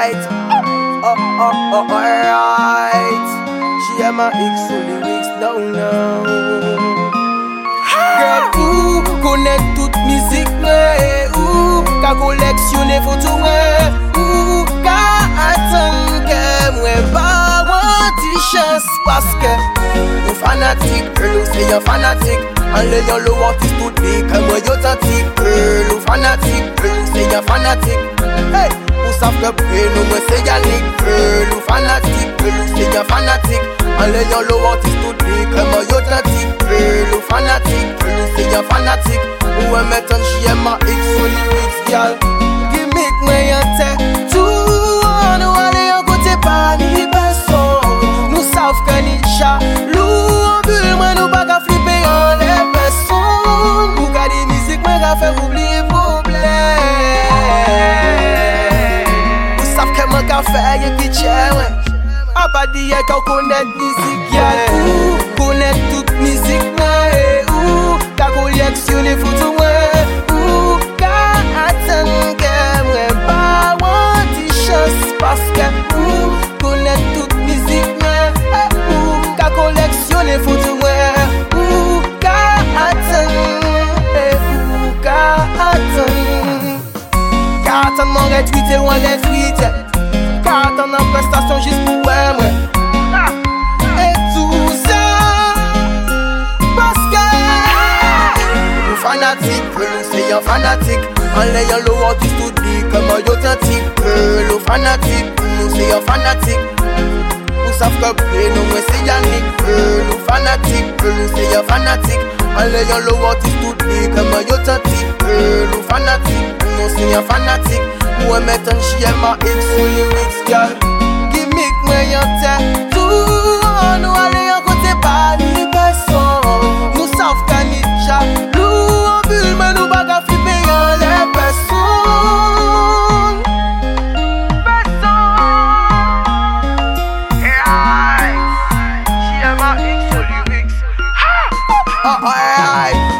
alright. Oh, oh, oh, oh, oh alright. She a ma X sous lyrics, no, no. Girl, ou konek tout mizik mwen Ou ka koleksyone foto mwen Ou ka atan ke mwen ba wan ti chans Paske ou fanatik, girl ou se yon fanatik An le yon lo artist tout li ke mwen yo tantik Girl ou fanatik, girl ou se fanatik Hey, ou saf ke pre nou mwen se yanik ou fanatik, ou se yon fanatik An le yon lo artist tout li ke yo tantik ou fanatik, ou se yon fanatik Ou e metan chye ma X ou lyrics, gyal Gimik mwen yon te Tou an ou ale yon kote pa ni beson Nou sav ke ni sav ke mwen ka fe ye ki che A pa diye ka konet mizik gyal Ou konet tout mizik mwen e Ou ka koleksyone foto mwen Ou ka atan ke mwen ba wan ti chans Paske ou konet tout mizik mwen e Ou ka mwen atan e Ou ka atan Ka atan mwen ou an retweete Ka atan nan prestasyon jis pou wè mwen Et tout ça Paske Ou fanatik, se yon fanatik An le yon lo artist tout li Keman yo tantik Girl ou fanatik, se yon fanatik Ou saf ke pre nou mwen se yanik Girl ou fanatik, se yon fanatik An le yon lo artist tout li Keman yo tantik Girl ou fanatik, se yon fanatik e metan chye ma X yon te Tou nou ale yon kote pa ni beson Nou saf ka ni ja Lou an bul men nou baga flipe yon le beson Beson E ay J.M.A.X. Olyrix Ha! Ha! Ha!